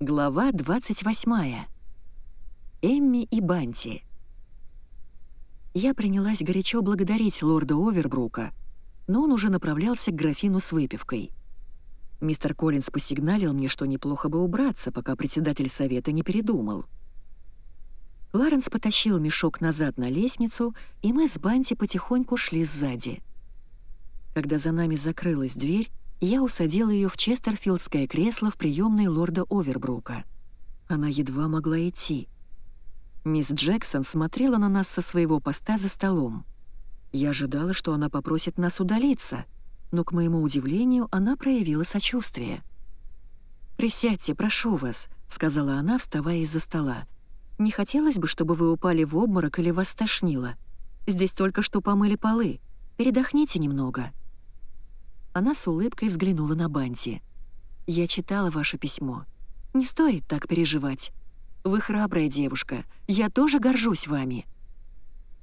Глава 28. Эмми и Банти. Я принялась горячо благодарить лорда Овербрука, но он уже направлялся к графину с выпивкой. Мистер Коллинз посигналил мне, что неплохо бы убраться, пока председатель совета не передумал. Кларенс потащил мешок назад на лестницу, и мы с Банти потихоньку шли сзади. Когда за нами закрылась дверь, я усадила ее в честерфилдское кресло в приемной лорда Овербрука. Она едва могла идти. Мисс Джексон смотрела на нас со своего поста за столом. Я ожидала, что она попросит нас удалиться, но, к моему удивлению, она проявила сочувствие. «Присядьте, прошу вас», — сказала она, вставая из-за стола. «Не хотелось бы, чтобы вы упали в обморок или вас тошнило. Здесь только что помыли полы. Передохните немного». Она с улыбкой взглянула на Банти. «Я читала ваше письмо. Не стоит так переживать. Вы храбрая девушка. Я тоже горжусь вами».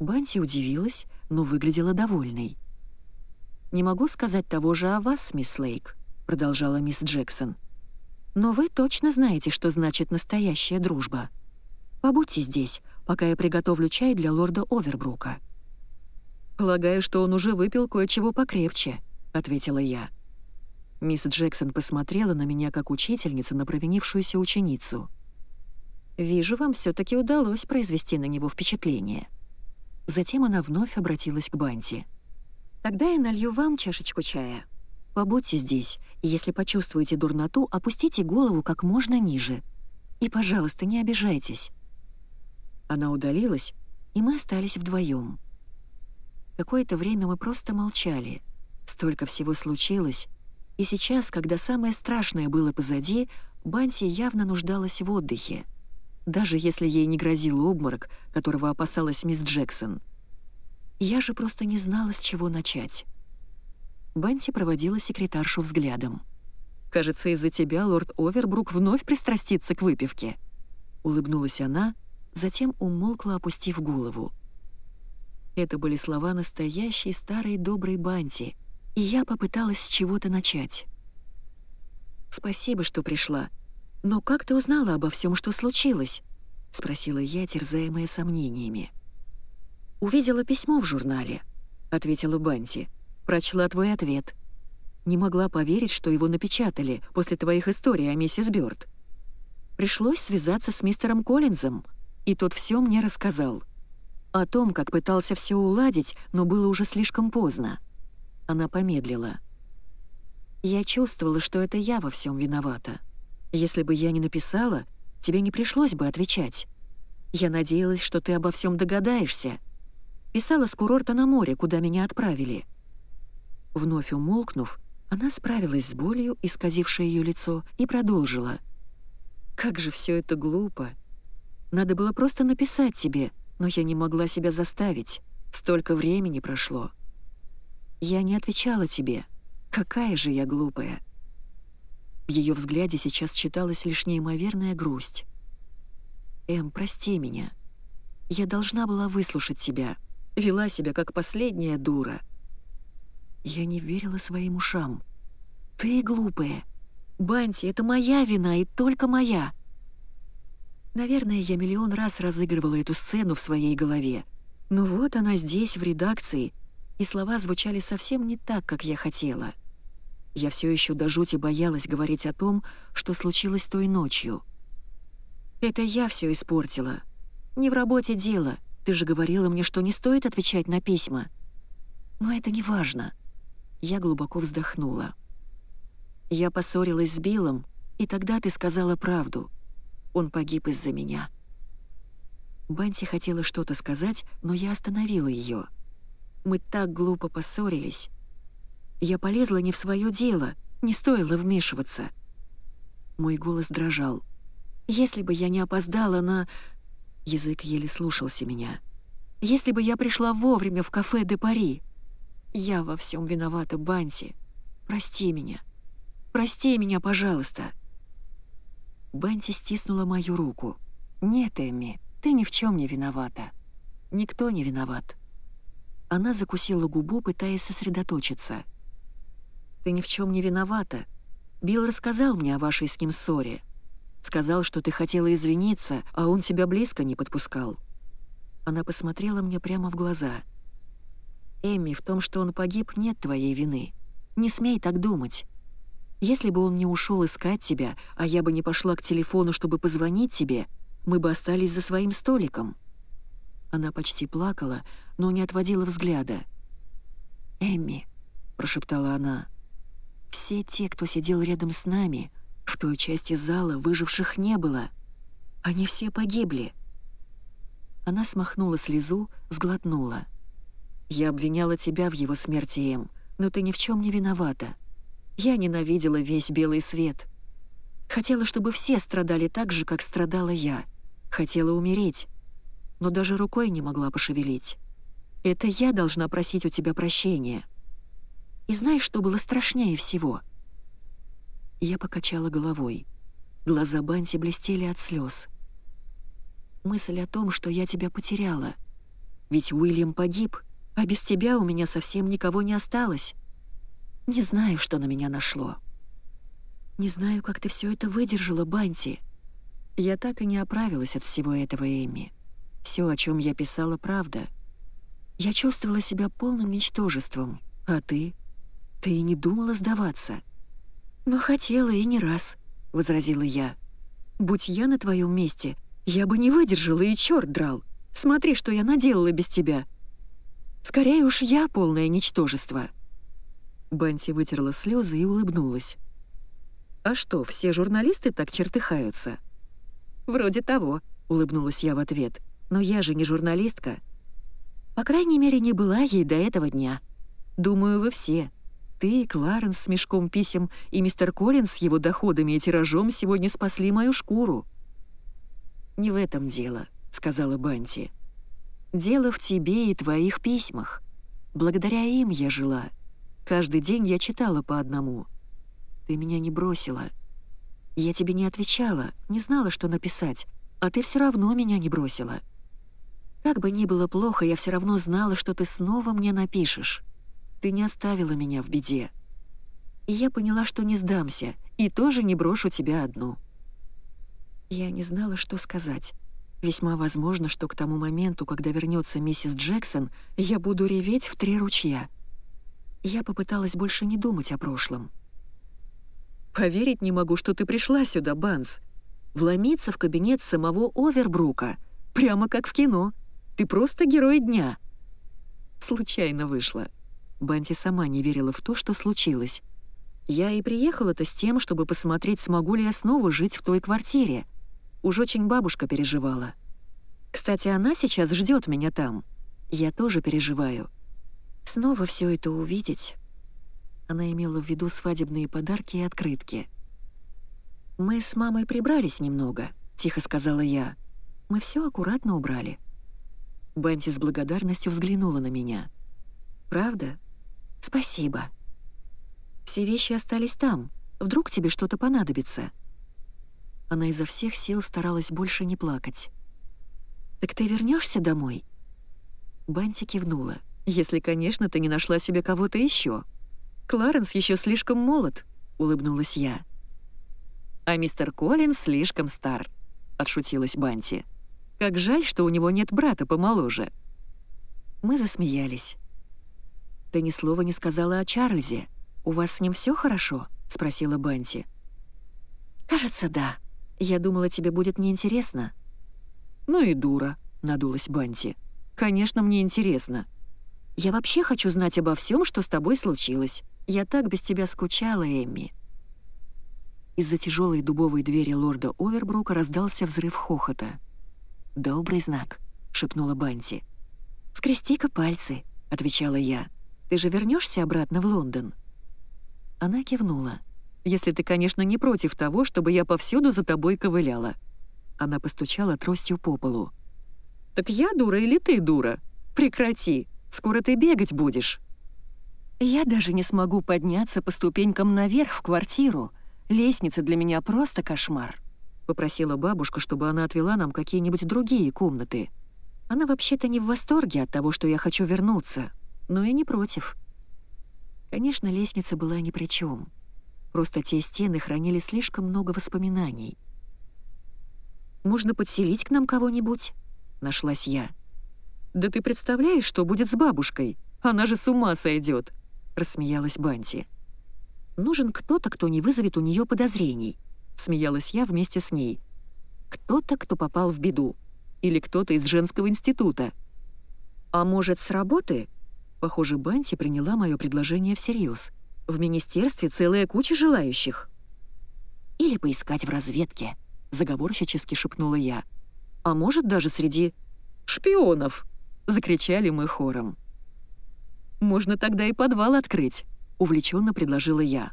Банти удивилась, но выглядела довольной. «Не могу сказать того же о вас, мисс Лейк», — продолжала мисс Джексон. «Но вы точно знаете, что значит настоящая дружба. Побудьте здесь, пока я приготовлю чай для лорда Овербрука». «Полагаю, что он уже выпил кое-чего покрепче», — ответила я. Мисс Джексон посмотрела на меня как учительница на провинившуюся ученицу. «Вижу, вам все таки удалось произвести на него впечатление». Затем она вновь обратилась к Банти. «Тогда я налью вам чашечку чая. Побудьте здесь, если почувствуете дурноту, опустите голову как можно ниже. И, пожалуйста, не обижайтесь». Она удалилась, и мы остались вдвоем. Какое-то время мы просто молчали — Столько всего случилось, и сейчас, когда самое страшное было позади, Банси явно нуждалась в отдыхе. Даже если ей не грозил обморок, которого опасалась мисс Джексон. Я же просто не знала, с чего начать. Банти проводила секретаршу взглядом. «Кажется, из-за тебя лорд Овербрук вновь пристрастится к выпивке». Улыбнулась она, затем умолкла, опустив голову. Это были слова настоящей старой доброй Банти — и я попыталась с чего-то начать. «Спасибо, что пришла. Но как ты узнала обо всем, что случилось?» — спросила я, терзаемая сомнениями. «Увидела письмо в журнале», — ответила Банти. «Прочла твой ответ. Не могла поверить, что его напечатали после твоих историй о миссис Бёрд. Пришлось связаться с мистером Коллинзом, и тот все мне рассказал. О том, как пытался все уладить, но было уже слишком поздно. Она помедлила. «Я чувствовала, что это я во всем виновата. Если бы я не написала, тебе не пришлось бы отвечать. Я надеялась, что ты обо всем догадаешься. Писала с курорта на море, куда меня отправили». Вновь умолкнув, она справилась с болью, исказившей ее лицо, и продолжила. «Как же все это глупо! Надо было просто написать тебе, но я не могла себя заставить. Столько времени прошло». Я не отвечала тебе. Какая же я глупая. В ее взгляде сейчас читалась лишь неимоверная грусть. «Эм, прости меня. Я должна была выслушать тебя. Вела себя как последняя дура». Я не верила своим ушам. «Ты глупая. Банти, это моя вина и только моя». Наверное, я миллион раз разыгрывала эту сцену в своей голове. Но вот она здесь, в редакции, и слова звучали совсем не так, как я хотела. Я все еще до жути боялась говорить о том, что случилось той ночью. «Это я все испортила. Не в работе дело. Ты же говорила мне, что не стоит отвечать на письма. Но это не важно». Я глубоко вздохнула. «Я поссорилась с Биллом, и тогда ты сказала правду. Он погиб из-за меня». Банти хотела что-то сказать, но я остановила ее. Мы так глупо поссорились. Я полезла не в свое дело, не стоило вмешиваться. Мой голос дрожал. Если бы я не опоздала на... Язык еле слушался меня. Если бы я пришла вовремя в кафе «Де Пари». Я во всем виновата, Банти. Прости меня. Прости меня, пожалуйста. Банти стиснула мою руку. «Нет, Эмми, ты ни в чем не виновата. Никто не виноват». Она закусила губу, пытаясь сосредоточиться. «Ты ни в чем не виновата. Билл рассказал мне о вашей с ним ссоре. Сказал, что ты хотела извиниться, а он тебя близко не подпускал». Она посмотрела мне прямо в глаза. «Эмми, в том, что он погиб, нет твоей вины. Не смей так думать. Если бы он не ушел искать тебя, а я бы не пошла к телефону, чтобы позвонить тебе, мы бы остались за своим столиком». Она почти плакала, но не отводила взгляда. «Эмми», — прошептала она, — «все те, кто сидел рядом с нами, в той части зала выживших не было. Они все погибли». Она смахнула слезу, сглотнула. «Я обвиняла тебя в его смерти, Эм, но ты ни в чем не виновата. Я ненавидела весь белый свет. Хотела, чтобы все страдали так же, как страдала я. Хотела умереть, но даже рукой не могла пошевелить. Это я должна просить у тебя прощения. И знаешь, что было страшнее всего?» Я покачала головой. Глаза Банти блестели от слез. Мысль о том, что я тебя потеряла. Ведь Уильям погиб, а без тебя у меня совсем никого не осталось. Не знаю, что на меня нашло. Не знаю, как ты все это выдержала, Банти. Я так и не оправилась от всего этого, Эми. Все, о чем я писала, правда. Я чувствовала себя полным ничтожеством. А ты? Ты и не думала сдаваться. Но хотела и не раз, — возразила я. Будь я на твоем месте, я бы не выдержала и черт драл. Смотри, что я наделала без тебя. Скорее уж я полное ничтожество. Банти вытерла слезы и улыбнулась. «А что, все журналисты так чертыхаются?» «Вроде того», — улыбнулась я в ответ. «Но я же не журналистка». «По крайней мере, не была ей до этого дня. Думаю, вы все. Ты, Кларенс с мешком писем и мистер Коллинз с его доходами и тиражом сегодня спасли мою шкуру». «Не в этом дело», — сказала Банти. «Дело в тебе и твоих письмах. Благодаря им я жила. Каждый день я читала по одному. Ты меня не бросила. Я тебе не отвечала, не знала, что написать, а ты все равно меня не бросила. Как бы ни было плохо, я все равно знала, что ты снова мне напишешь. Ты не оставила меня в беде. И я поняла, что не сдамся, и тоже не брошу тебя одну. Я не знала, что сказать. Весьма возможно, что к тому моменту, когда вернется миссис Джексон, я буду реветь в три ручья. Я попыталась больше не думать о прошлом. «Поверить не могу, что ты пришла сюда, Банс. Вломиться в кабинет самого Овербрука. Прямо как в кино. Ты просто герой дня». Случайно вышло. Банти сама не верила в то, что случилось. Я и приехала-то с тем, чтобы посмотреть, смогу ли я снова жить в той квартире. Уж очень бабушка переживала. Кстати, она сейчас ждет меня там. Я тоже переживаю. Снова все это увидеть. Она имела в виду свадебные подарки и открытки. «Мы с мамой прибрались немного», — тихо сказала я. «Мы все аккуратно убрали». Бенти с благодарностью взглянула на меня. «Правда? Спасибо. Все вещи остались там. Вдруг тебе что-то понадобится». Она изо всех сил старалась больше не плакать. «Так ты вернешься домой?» Банти кивнула. «Если, конечно, ты не нашла себе кого-то еще. Кларенс еще слишком молод», — улыбнулась я. «А мистер Коллинз слишком стар», — отшутилась Банти. «Как жаль, что у него нет брата помоложе». Мы засмеялись. «Ты ни слова не сказала о Чарльзе. У вас с ним все хорошо?» — спросила Банти. «Кажется, да. Я думала, тебе будет неинтересно». «Ну и дура», — надулась Банти. «Конечно, мне интересно. Я вообще хочу знать обо всем, что с тобой случилось. Я так без тебя скучала, Эмми». Из-за тяжелой дубовой двери лорда Овербрука раздался взрыв хохота. «Добрый знак», — шепнула Банти. «Скрести-ка пальцы», — отвечала я. «Ты же вернешься обратно в Лондон?» Она кивнула. «Если ты, конечно, не против того, чтобы я повсюду за тобой ковыляла». Она постучала тростью по полу. «Так я дура или ты дура? Прекрати, скоро ты бегать будешь». Я даже не смогу подняться по ступенькам наверх в квартиру. Лестница для меня просто кошмар. Попросила бабушка, чтобы она отвела нам какие-нибудь другие комнаты. Она вообще-то не в восторге от того, что я хочу вернуться, но и не против. Конечно, лестница была ни при чем. Просто те стены хранили слишком много воспоминаний. Можно подселить к нам кого-нибудь?» — нашлась я. «Да ты представляешь, что будет с бабушкой? Она же с ума сойдет!» — рассмеялась Банти. «Нужен кто-то, кто не вызовет у нее подозрений», — смеялась я вместе с ней. «Кто-то, кто попал в беду. Или кто-то из женского института. А может, с работы?» Похоже, Банти приняла мое предложение всерьез. «В министерстве целая куча желающих». «Или поискать в разведке», — заговорщически шепнула я. «А может, даже среди шпионов!» — закричали мы хором. «Можно тогда и подвал открыть», — увлеченно предложила я.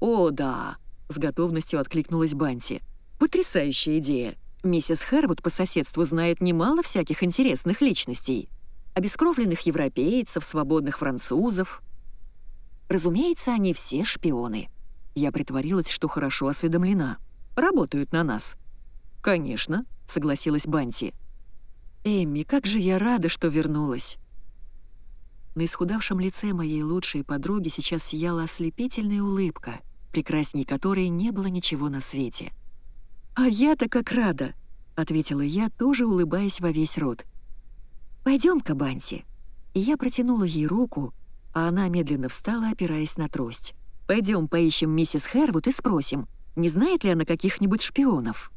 «О, да!» — с готовностью откликнулась Банти. «Потрясающая идея! Миссис Хэрвуд по соседству знает немало всяких интересных личностей. Обескровленных европейцев, свободных французов. Разумеется, они все шпионы. Я притворилась, что хорошо осведомлена. Работают на нас. «Конечно», — согласилась Банти. «Эмми, как же я рада, что вернулась!» На исхудавшем лице моей лучшей подруги сейчас сияла ослепительная улыбка, прекрасней которой не было ничего на свете. «А я-то как рада!» — ответила я, тоже улыбаясь во весь рот. «Пойдем-ка, Банти». И я протянула ей руку, а она медленно встала, опираясь на трость. «Пойдем поищем миссис Хэрвуд и спросим, не знает ли она каких-нибудь шпионов?»